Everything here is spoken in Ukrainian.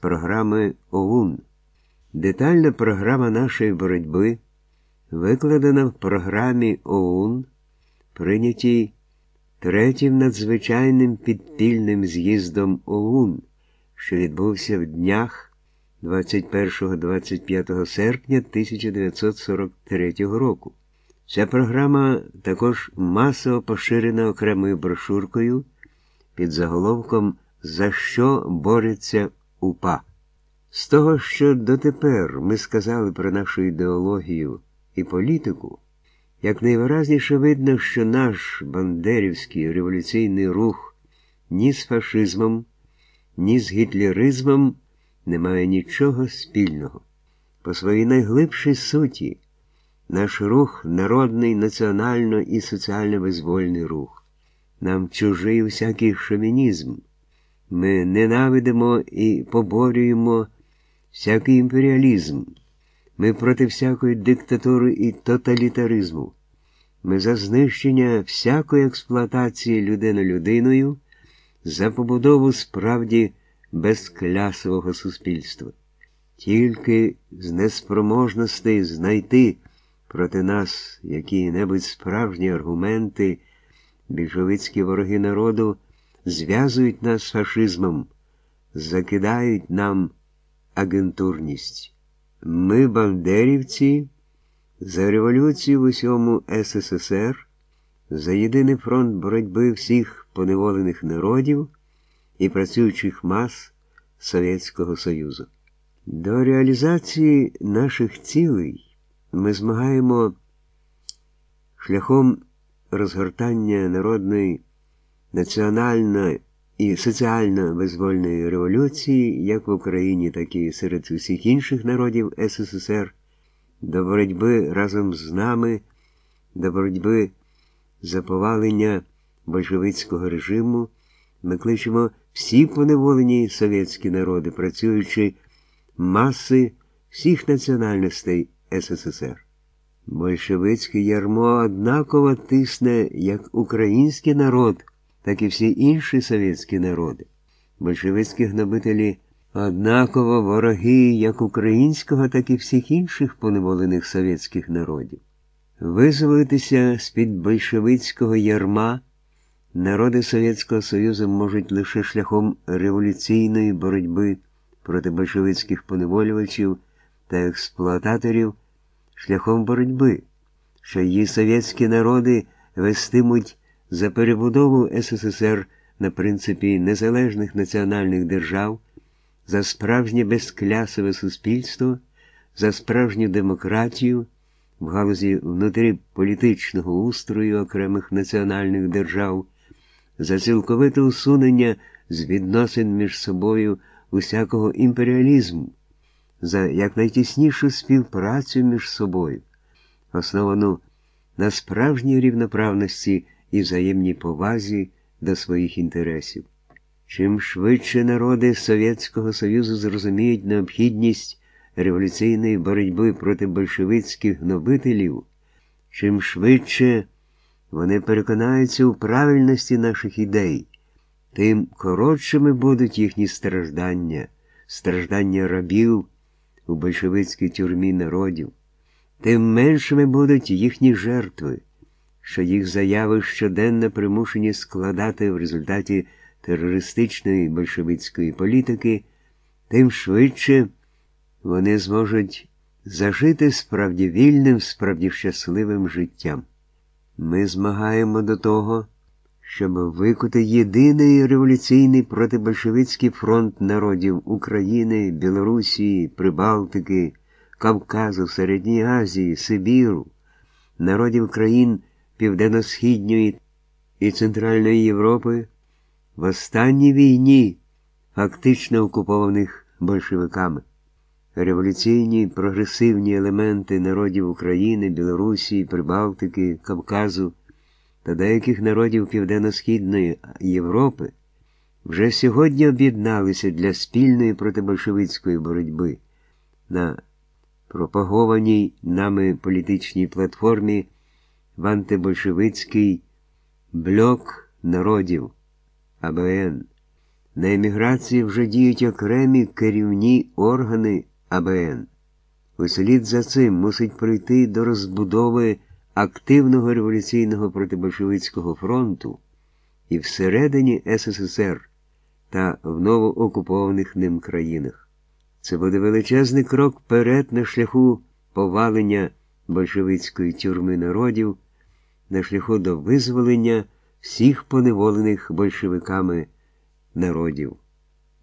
програми ОУН. Детальна програма нашої боротьби викладена в програмі ОУН, прийнятій третім надзвичайним підпільним з'їздом ОУН, що відбувся в днях 21-25 серпня 1943 року. Ця програма також масово поширена окремою брошуркою під заголовком За що бореться УПА. З того, що дотепер ми сказали про нашу ідеологію і політику, як найвиразніше видно, що наш бандерівський революційний рух ні з фашизмом, ні з гітлеризмом не має нічого спільного. По своїй найглибшій суті, наш рух народний, національно і соціально визвольний рух. Нам чужий всякий шовінізм. Ми ненавидимо і поборюємо всякий імперіалізм. Ми проти всякої диктатури і тоталітаризму. Ми за знищення всякої експлуатації людини людиною, за побудову справді безклясового суспільства. Тільки з неспроможностей знайти проти нас які-небудь справжні аргументи, більшовицькі вороги народу зв'язують нас з фашизмом, закидають нам агентурність. Ми, бандерівці, за революцію в усьому СССР, за єдиний фронт боротьби всіх поневолених народів і працюючих мас Совєтського Союзу. До реалізації наших цілей ми змагаємо шляхом розгортання народної, національної і соціально визвольної революції, як в Україні, так і серед усіх інших народів СССР, до боротьби разом з нами, до боротьби за повалення большевицького режиму, ми кличемо всі поневолені совєтські народи, працюючи маси всіх національностей СССР. Большевицьке ярмо однаково тисне як український народ так і всі інші совєтські народи. Большевицькі гнобителі однаково вороги як українського, так і всіх інших поневолених совєтських народів. Визволитися з-під большевицького ярма народи Совєтського Союзу можуть лише шляхом революційної боротьби проти большевицьких поневолювачів та експлуататорів, шляхом боротьби, що її совєтські народи вестимуть за перебудову СССР на принципі незалежних національних держав, за справжнє безклясове суспільство, за справжню демократію в галузі внутріполітичного устрою окремих національних держав, за цілковите усунення з відносин між собою усякого імперіалізму, за якнайтіснішу співпрацю між собою, основану на справжній рівноправності і взаємній повазі до своїх інтересів. Чим швидше народи Совєтського Союзу зрозуміють необхідність революційної боротьби проти большевицьких гнобителів, чим швидше вони переконаються у правильності наших ідей, тим коротшими будуть їхні страждання, страждання рабів у большевицькій тюрмі народів, тим меншими будуть їхні жертви що їх заяви щоденно примушені складати в результаті терористичної большевицької політики, тим швидше вони зможуть зажити справді вільним, справді щасливим життям. Ми змагаємо до того, щоб викути єдиний революційний протибольшевицький фронт народів України, Білорусі, Прибалтики, Кавказу, Середньої Азії, Сибіру, народів країн Південно-Східної і Центральної Європи в останній війні, фактично окупованих большевиками. Революційні прогресивні елементи народів України, Білорусі, Прибалтики, Кавказу та деяких народів Південно-Східної Європи вже сьогодні об'єдналися для спільної протибольшевицької боротьби на пропагованій нами політичній платформі в антибольшевицький блок народів АБН. На еміграції вже діють окремі керівні органи АБН. Услід за цим мусить прийти до розбудови активного революційного протибольшевицького фронту і всередині СССР та в новоокупованих ним країнах. Це буде величезний крок вперед на шляху повалення большевицької тюрми народів, на шляху до визволення всіх поневолених большевиками народів.